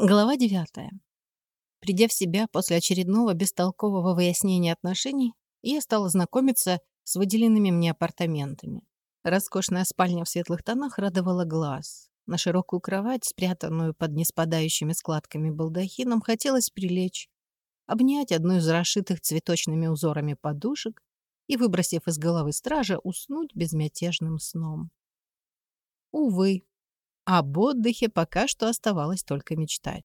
Глава девятая. Придя в себя после очередного бестолкового выяснения отношений, я стала знакомиться с выделенными мне апартаментами. Роскошная спальня в светлых тонах радовала глаз. На широкую кровать, спрятанную под неспадающими складками балдахином, хотелось прилечь, обнять одну из расшитых цветочными узорами подушек и, выбросив из головы стража, уснуть безмятежным сном. Увы, об отдыхе пока что оставалось только мечтать.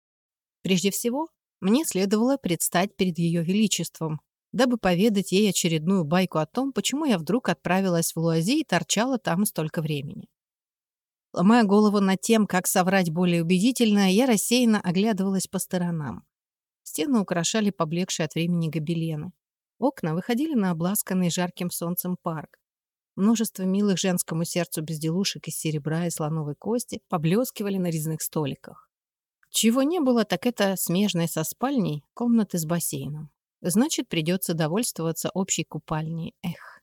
Прежде всего, мне следовало предстать перед Ее Величеством, дабы поведать ей очередную байку о том, почему я вдруг отправилась в Луази и торчала там столько времени. Ломая голову над тем, как соврать более убедительно, я рассеянно оглядывалась по сторонам. Стены украшали поблекшие от времени гобелены. Окна выходили на обласканный жарким солнцем парк. Множество милых женскому сердцу безделушек из серебра и слоновой кости поблескивали на резных столиках. Чего не было, так это смежной со спальней комнаты с бассейном. Значит, придется довольствоваться общей купальней. Эх.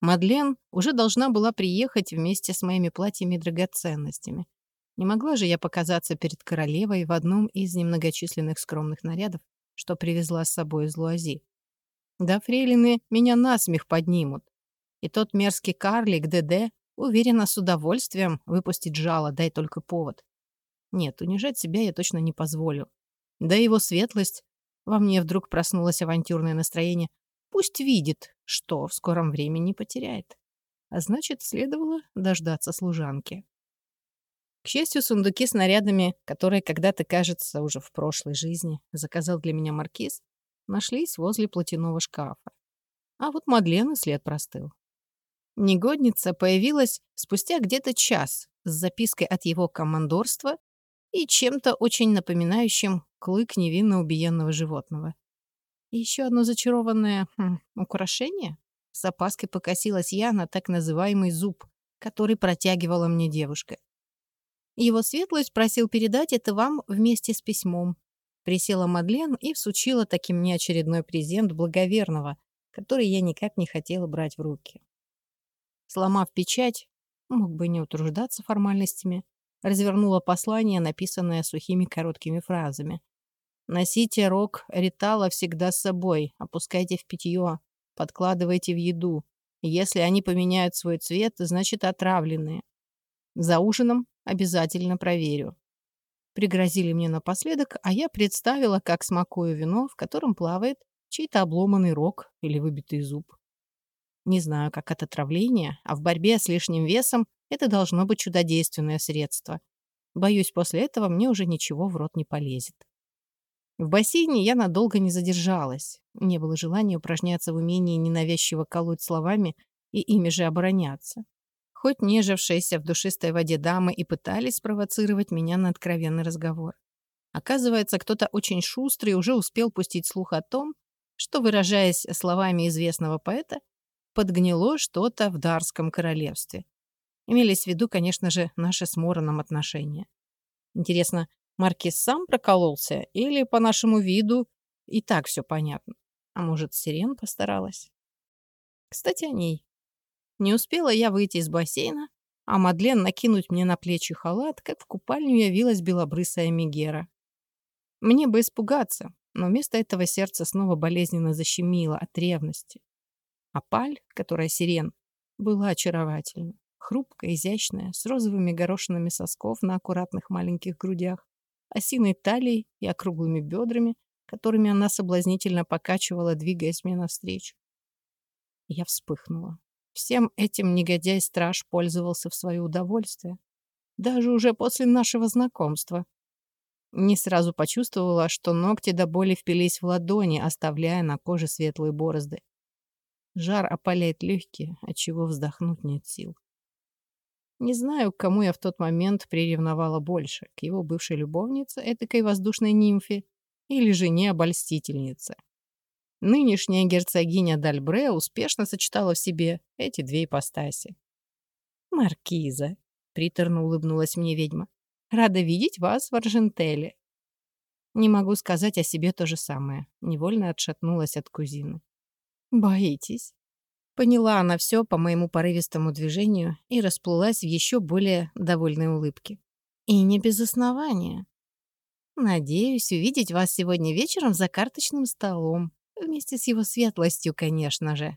Мадлен уже должна была приехать вместе с моими платьями и драгоценностями. Не могла же я показаться перед королевой в одном из немногочисленных скромных нарядов, что привезла с собой из Луази. Да фрейлины меня насмех поднимут. И тот мерзкий карлик ДД уверенно с удовольствием выпустит жало, дай только повод. Нет, унижать себя я точно не позволю. Да его светлость, во мне вдруг проснулось авантюрное настроение, пусть видит, что в скором времени потеряет. А значит, следовало дождаться служанки. К счастью, сундуки с нарядами, которые когда-то, кажется, уже в прошлой жизни заказал для меня маркиз, нашлись возле платяного шкафа. А вот Мадлен и след простыл. Негодница появилась спустя где-то час с запиской от его командорства и чем-то очень напоминающим клык невинно убиенного животного. Еще одно зачарованное хм, украшение. С опаской покосилась я на так называемый зуб, который протягивала мне девушка. Его светлость просил передать это вам вместе с письмом. Присела Мадлен и всучила таким мне очередной презент благоверного, который я никак не хотела брать в руки. Сломав печать, мог бы не утруждаться формальностями, развернула послание, написанное сухими короткими фразами. «Носите рог ритала всегда с собой, опускайте в питье, подкладывайте в еду. Если они поменяют свой цвет, значит отравленные. За ужином обязательно проверю». Пригрозили мне напоследок, а я представила, как смакую вино, в котором плавает чей-то обломанный рог или выбитый зуб. Не знаю, как от отравления, а в борьбе с лишним весом это должно быть чудодейственное средство. Боюсь, после этого мне уже ничего в рот не полезет. В бассейне я надолго не задержалась. Не было желания упражняться в умении ненавязчиво колоть словами и ими же обороняться. Хоть нежившиеся в душистой воде дамы и пытались спровоцировать меня на откровенный разговор. Оказывается, кто-то очень шустрый уже успел пустить слух о том, что, выражаясь словами известного поэта, подгнило что-то в Дарском королевстве. Имелись в виду, конечно же, наши с Мороном отношения. Интересно, Маркиз сам прокололся или по нашему виду и так все понятно? А может, Сирен постаралась? Кстати, о ней. Не успела я выйти из бассейна, а Мадлен накинуть мне на плечи халат, как в купальню явилась белобрысая Мегера. Мне бы испугаться, но вместо этого сердце снова болезненно защемило от ревности. А паль, которая сирен, была очаровательна. Хрупкая, изящная, с розовыми горошинами сосков на аккуратных маленьких грудях, осиной талией и округлыми бедрами, которыми она соблазнительно покачивала, двигаясь мне навстречу. Я вспыхнула. Всем этим негодяй-страж пользовался в свое удовольствие. Даже уже после нашего знакомства. Не сразу почувствовала, что ногти до боли впились в ладони, оставляя на коже светлые борозды. Жар опаляет легкие, отчего вздохнуть нет сил. Не знаю, к кому я в тот момент приревновала больше, к его бывшей любовнице, этакой воздушной нимфе, или жене-обольстительнице. Нынешняя герцогиня Дальбре успешно сочетала в себе эти две ипостаси. «Маркиза», — приторно улыбнулась мне ведьма, — «рада видеть вас в Аржентеле». Не могу сказать о себе то же самое. Невольно отшатнулась от кузины. «Боитесь?» Поняла она все по моему порывистому движению и расплылась в еще более довольной улыбке. И не без основания. Надеюсь увидеть вас сегодня вечером за карточным столом. Вместе с его светлостью, конечно же.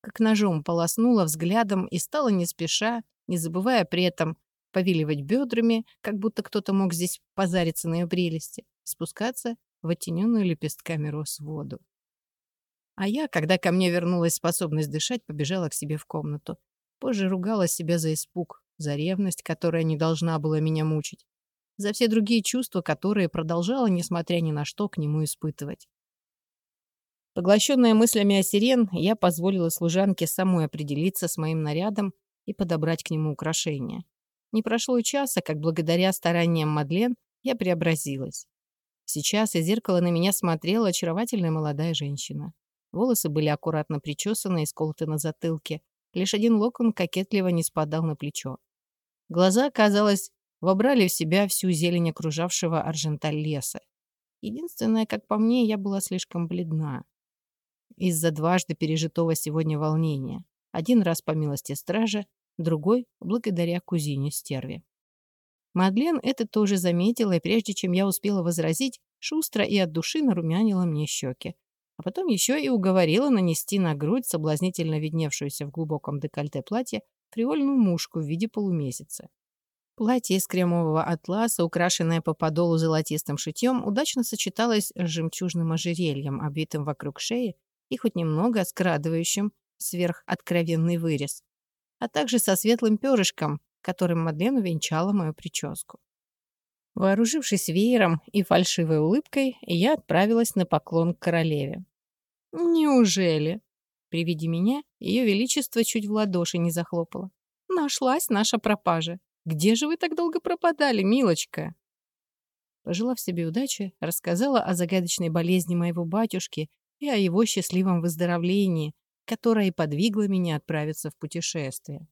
Как ножом полоснула взглядом и стала не спеша, не забывая при этом повиливать бедрами, как будто кто-то мог здесь позариться на ее прелести, спускаться в оттененную лепестками роз воду. А я, когда ко мне вернулась способность дышать, побежала к себе в комнату. Позже ругала себя за испуг, за ревность, которая не должна была меня мучить, за все другие чувства, которые продолжала, несмотря ни на что, к нему испытывать. Поглощенная мыслями о сирен, я позволила служанке самой определиться с моим нарядом и подобрать к нему украшения. Не прошло и часа, как благодаря стараниям Мадлен я преобразилась. Сейчас из зеркала на меня смотрела очаровательная молодая женщина. Волосы были аккуратно причесаны и сколоты на затылке. Лишь один локон кокетливо не спадал на плечо. Глаза, казалось, вобрали в себя всю зелень окружавшего Арженталь леса. Единственное, как по мне, я была слишком бледна из-за дважды пережитого сегодня волнения. Один раз по милости стража, другой — благодаря кузине стерве. Мадлен это тоже заметила, и прежде чем я успела возразить, шустро и от души нарумянила мне щеки. А потом еще и уговорила нанести на грудь соблазнительно видневшуюся в глубоком декольте платье фривольную мушку в виде полумесяца. Платье из кремового атласа, украшенное по подолу золотистым шитьем, удачно сочеталось с жемчужным ожерельем, обвитым вокруг шеи и хоть немного скрадывающим сверхоткровенный вырез, а также со светлым перышком, которым Мадлен увенчала мою прическу. Вооружившись веером и фальшивой улыбкой, я отправилась на поклон к королеве. «Неужели?» При виде меня ее величество чуть в ладоши не захлопало. «Нашлась наша пропажа. Где же вы так долго пропадали, милочка?» Пожелав себе удачи, рассказала о загадочной болезни моего батюшки и о его счастливом выздоровлении, которое и подвигло меня отправиться в путешествие.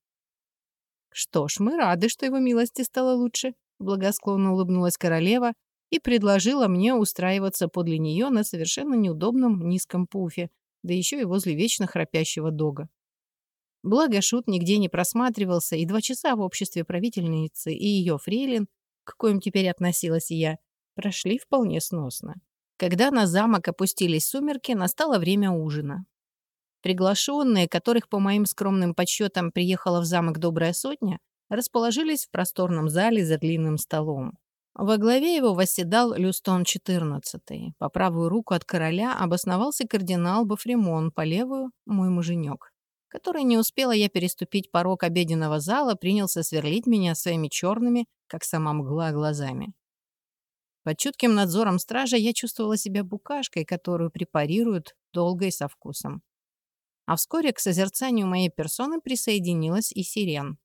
«Что ж, мы рады, что его милости стало лучше», — благосклонно улыбнулась королева и предложила мне устраиваться подле нее на совершенно неудобном низком пуфе, да еще и возле вечно храпящего дога. Благо, шут нигде не просматривался, и два часа в обществе правительницы и ее фрейлин, к коим теперь относилась и я, прошли вполне сносно. Когда на замок опустились сумерки, настало время ужина. Приглашенные, которых по моим скромным подсчетам приехала в замок добрая сотня, расположились в просторном зале за длинным столом. Во главе его восседал Люстон XIV. По правую руку от короля обосновался кардинал Бафремон, по левую — мой муженек, который не успела я переступить порог обеденного зала, принялся сверлить меня своими черными, как сама мгла, глазами. Под чутким надзором стража я чувствовала себя букашкой, которую препарируют долго и со вкусом. А вскоре к созерцанию моей персоны присоединилась и сирен.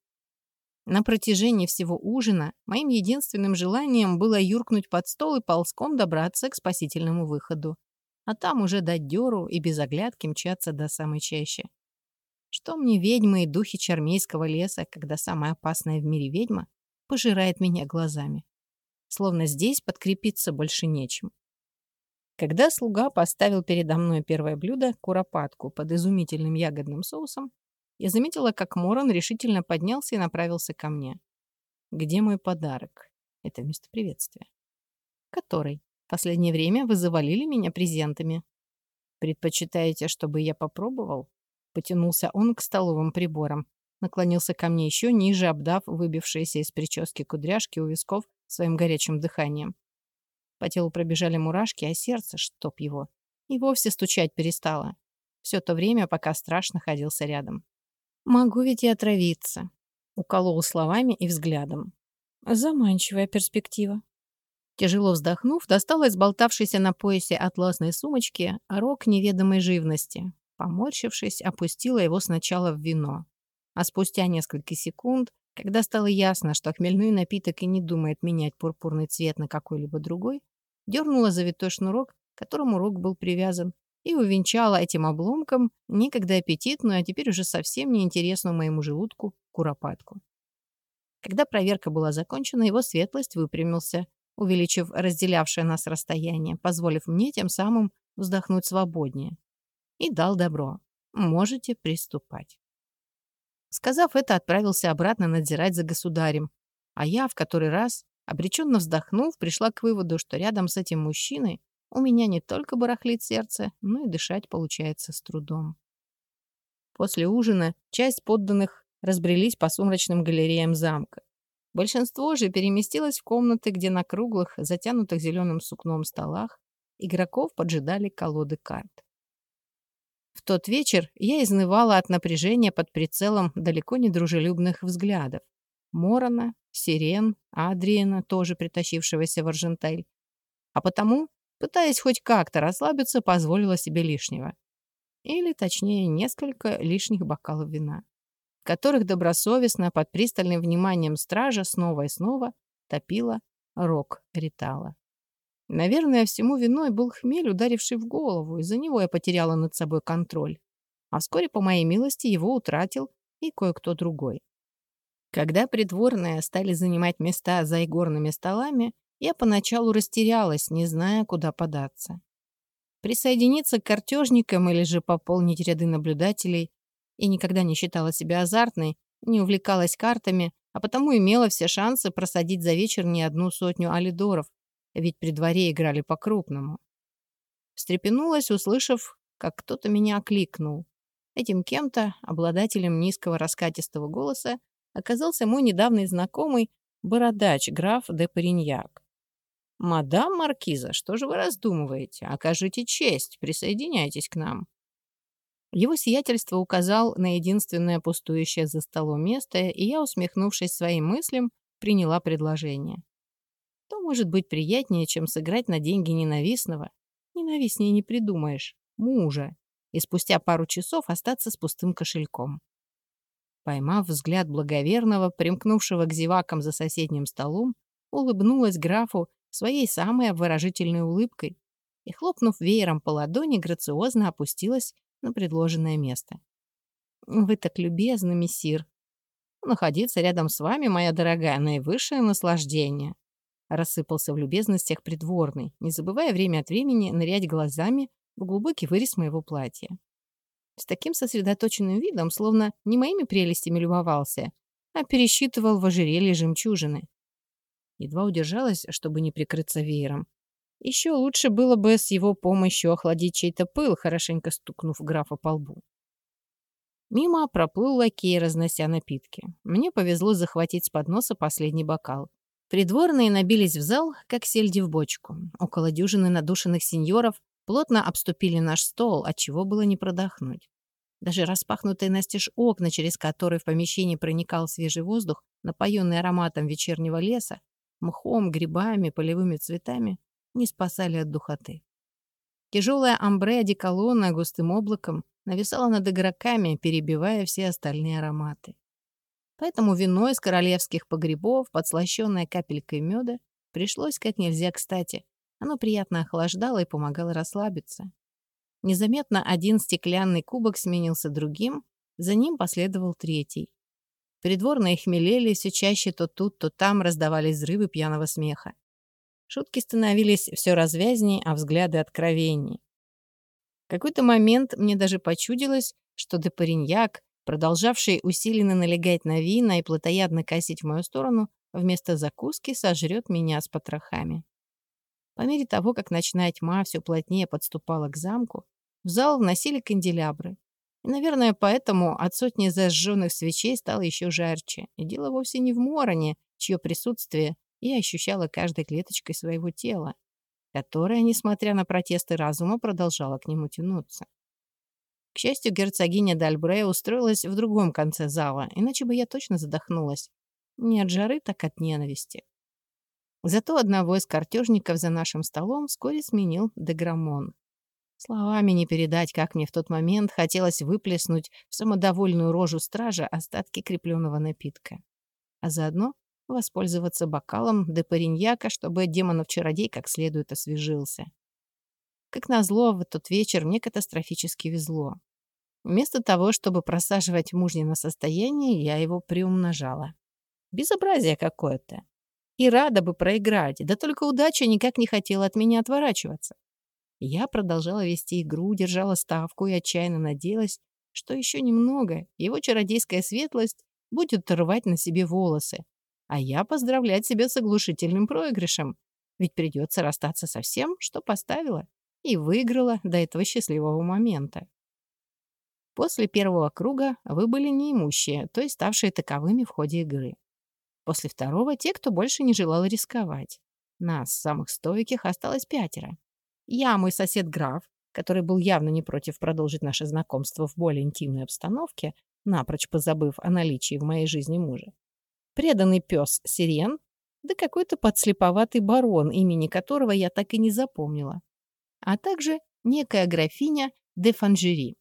На протяжении всего ужина моим единственным желанием было юркнуть под стол и ползком добраться к спасительному выходу. А там уже дать дёру и без оглядки мчаться до самой чащи. Что мне ведьмы и духи Чармейского леса, когда самая опасная в мире ведьма пожирает меня глазами? словно здесь подкрепиться больше нечем. Когда слуга поставил передо мной первое блюдо, куропатку под изумительным ягодным соусом, я заметила, как Моран решительно поднялся и направился ко мне. Где мой подарок? Это место приветствия. Который? Последнее время вы завалили меня презентами. Предпочитаете, чтобы я попробовал? Потянулся он к столовым приборам. Наклонился ко мне еще ниже, обдав выбившиеся из прически кудряшки у висков своим горячим дыханием. По телу пробежали мурашки, а сердце, чтоб его, и вовсе стучать перестало. Все то время, пока страш находился рядом. «Могу ведь и отравиться», — уколол словами и взглядом. Заманчивая перспектива. Тяжело вздохнув, достала из болтавшейся на поясе атласной сумочки рог неведомой живности. Поморщившись, опустила его сначала в вино. А спустя несколько секунд когда стало ясно, что хмельной напиток и не думает менять пурпурный цвет на какой-либо другой, дернула завитой шнурок, к которому рог был привязан, и увенчала этим обломком некогда аппетитную, а теперь уже совсем неинтересную моему желудку куропатку. Когда проверка была закончена, его светлость выпрямился, увеличив разделявшее нас расстояние, позволив мне тем самым вздохнуть свободнее. И дал добро. Можете приступать. Сказав это, отправился обратно надзирать за государем, а я в который раз Обреченно вздохнув, пришла к выводу, что рядом с этим мужчиной у меня не только барахлит сердце, но и дышать получается с трудом. После ужина часть подданных разбрелись по сумрачным галереям замка. Большинство же переместилось в комнаты, где на круглых, затянутых зеленым сукном столах игроков поджидали колоды карт. В тот вечер я изнывала от напряжения под прицелом далеко не дружелюбных взглядов. Морона, Сирен, Адриена, тоже притащившегося в Аржентель. А потому, пытаясь хоть как-то расслабиться, позволила себе лишнего. Или, точнее, несколько лишних бокалов вина, которых добросовестно под пристальным вниманием стража снова и снова топила рок Ритала. Наверное, всему виной был хмель, ударивший в голову. Из-за него я потеряла над собой контроль. А вскоре, по моей милости, его утратил и кое-кто другой. Когда придворные стали занимать места за игорными столами, я поначалу растерялась, не зная, куда податься. Присоединиться к картежникам или же пополнить ряды наблюдателей и никогда не считала себя азартной, не увлекалась картами, а потому имела все шансы просадить за вечер не одну сотню алидоров, ведь при дворе играли по-крупному. Встрепенулась, услышав, как кто-то меня окликнул. Этим кем-то, обладателем низкого раскатистого голоса, оказался мой недавний знакомый бородач граф де Париньяк. «Мадам Маркиза, что же вы раздумываете? Окажите честь, присоединяйтесь к нам». Его сиятельство указал на единственное пустующее за столом место, и я, усмехнувшись своим мыслям, приняла предложение. Что может быть приятнее, чем сыграть на деньги ненавистного? Ненавистнее не придумаешь. Мужа. И спустя пару часов остаться с пустым кошельком. Поймав взгляд благоверного, примкнувшего к зевакам за соседним столом, улыбнулась графу своей самой обворожительной улыбкой и, хлопнув веером по ладони, грациозно опустилась на предложенное место. «Вы так любезны, мессир. Находиться рядом с вами, моя дорогая, наивысшее наслаждение рассыпался в любезностях придворный, не забывая время от времени нырять глазами в глубокий вырез моего платья. С таким сосредоточенным видом, словно не моими прелестями любовался, а пересчитывал в ожерелье жемчужины. Едва удержалась, чтобы не прикрыться веером. Еще лучше было бы с его помощью охладить чей-то пыл, хорошенько стукнув графа по лбу. Мимо проплыл лакей, разнося напитки. Мне повезло захватить с подноса последний бокал. Придворные набились в зал, как сельди в бочку. Около дюжины надушенных сеньоров плотно обступили наш стол, от чего было не продохнуть. Даже распахнутые настежь окна, через которые в помещении проникал свежий воздух, напоенный ароматом вечернего леса, мхом, грибами, полевыми цветами, не спасали от духоты. Тяжелая амбре одеколона густым облаком нависала над игроками, перебивая все остальные ароматы. Поэтому вино из королевских погребов, подслащенное капелькой меда, пришлось как нельзя кстати. Оно приятно охлаждало и помогало расслабиться. Незаметно один стеклянный кубок сменился другим, за ним последовал третий. Придворные хмелели, все чаще то тут, то там раздавались взрывы пьяного смеха. Шутки становились все развязнее, а взгляды откровенней. В какой-то момент мне даже почудилось, что Депариньяк, продолжавший усиленно налегать на вина и плотоядно косить в мою сторону, вместо закуски сожрет меня с потрохами. По мере того, как ночная тьма все плотнее подступала к замку, в зал вносили канделябры. И, наверное, поэтому от сотни зажженных свечей стало еще жарче. И дело вовсе не в Мороне, чье присутствие я ощущала каждой клеточкой своего тела, которое, несмотря на протесты разума, продолжало к нему тянуться. К счастью, герцогиня Дальбре устроилась в другом конце зала, иначе бы я точно задохнулась. Не от жары, так от ненависти. Зато одного из картежников за нашим столом вскоре сменил Деграмон. Словами не передать, как мне в тот момент хотелось выплеснуть в самодовольную рожу стража остатки крепленного напитка. А заодно воспользоваться бокалом де париньяка, чтобы демонов-чародей как следует освежился. Как назло, в тот вечер мне катастрофически везло. Вместо того, чтобы просаживать мужнино состояние, я его приумножала. Безобразие какое-то. И рада бы проиграть, да только удача никак не хотела от меня отворачиваться. Я продолжала вести игру, держала ставку и отчаянно надеялась, что еще немного его чародейская светлость будет рвать на себе волосы, а я поздравлять себя с оглушительным проигрышем. Ведь придется расстаться со всем, что поставила, и выиграла до этого счастливого момента. После первого круга вы были неимущие, то есть ставшие таковыми в ходе игры. После второго — те, кто больше не желал рисковать. Нас, самых стойких, осталось пятеро. Я, мой сосед граф, который был явно не против продолжить наше знакомство в более интимной обстановке, напрочь позабыв о наличии в моей жизни мужа. Преданный пес Сирен, да какой-то подслеповатый барон, имени которого я так и не запомнила. А также некая графиня де Фанжери.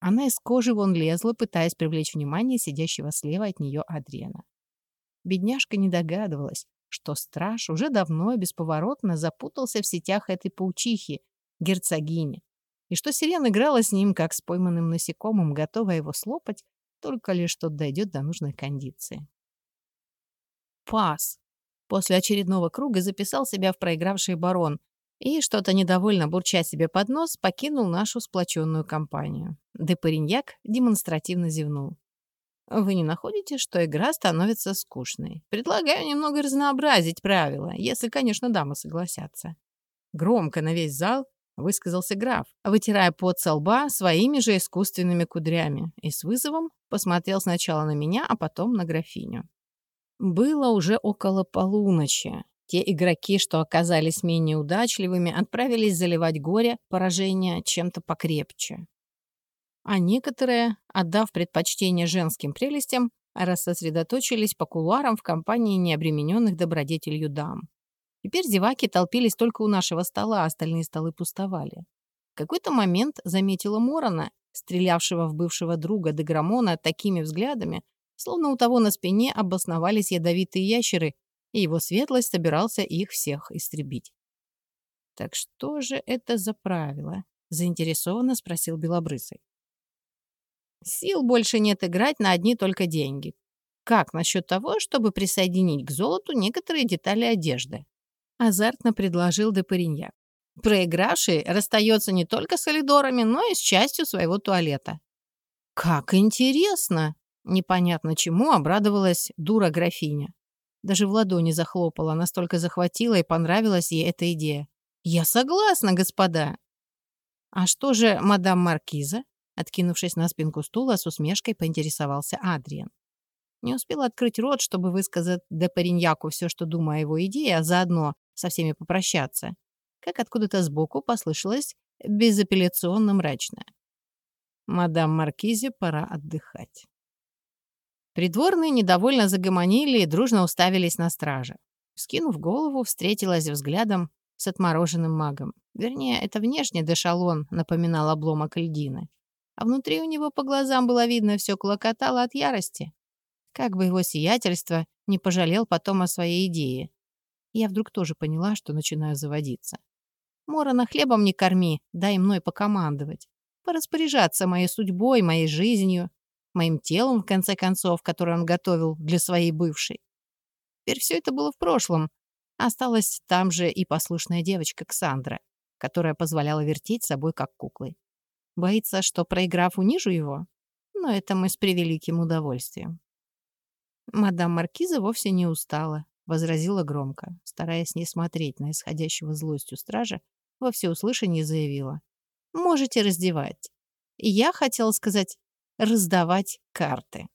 Она из кожи вон лезла, пытаясь привлечь внимание сидящего слева от нее Адриана. Бедняжка не догадывалась, что страж уже давно бесповоротно запутался в сетях этой паучихи, герцогини, и что сирена играла с ним, как с пойманным насекомым, готовая его слопать, только лишь тот дойдет до нужной кондиции. Пас. После очередного круга записал себя в проигравший барон и, что-то недовольно бурча себе под нос, покинул нашу сплоченную компанию. Де Париньяк демонстративно зевнул. Вы не находите, что игра становится скучной? Предлагаю немного разнообразить правила, если, конечно, дамы согласятся. Громко на весь зал высказался граф, вытирая пот со лба своими же искусственными кудрями и с вызовом посмотрел сначала на меня, а потом на графиню. Было уже около полуночи. Те игроки, что оказались менее удачливыми, отправились заливать горе, поражение чем-то покрепче а некоторые, отдав предпочтение женским прелестям, рассосредоточились по кулуарам в компании необремененных добродетелью дам. Теперь зеваки толпились только у нашего стола, а остальные столы пустовали. В какой-то момент заметила Морона, стрелявшего в бывшего друга Деграмона такими взглядами, словно у того на спине обосновались ядовитые ящеры, и его светлость собирался их всех истребить. «Так что же это за правило?» — заинтересованно спросил Белобрысый. Сил больше нет играть на одни только деньги. Как насчет того, чтобы присоединить к золоту некоторые детали одежды? Азартно предложил де Париньяк. Проигравший расстается не только с солидорами, но и с частью своего туалета. «Как интересно!» Непонятно чему обрадовалась дура графиня. Даже в ладони захлопала, настолько захватила и понравилась ей эта идея. «Я согласна, господа!» «А что же мадам Маркиза?» Откинувшись на спинку стула, с усмешкой поинтересовался Адриан. Не успел открыть рот, чтобы высказать де Париньяку все, что думаю о его идее, а заодно со всеми попрощаться. Как откуда-то сбоку послышалось безапелляционно мрачное. «Мадам Маркизе, пора отдыхать». Придворные недовольно загомонили и дружно уставились на стража. Скинув голову, встретилась взглядом с отмороженным магом. Вернее, это внешне дешалон напоминал обломок льдины а внутри у него по глазам было видно, все клокотало от ярости. Как бы его сиятельство не пожалел потом о своей идее. Я вдруг тоже поняла, что начинаю заводиться. Морона хлебом не корми, дай мной покомандовать. Пораспоряжаться моей судьбой, моей жизнью, моим телом, в конце концов, которое он готовил для своей бывшей. Теперь все это было в прошлом. Осталась там же и послушная девочка Ксандра, которая позволяла вертеть собой как куклой. Боится, что, проиграв, унижу его? Но это мы с превеликим удовольствием. Мадам Маркиза вовсе не устала, возразила громко, стараясь не смотреть на исходящего злостью стража, во всеуслышание заявила. «Можете раздевать». И я хотела сказать «раздавать карты».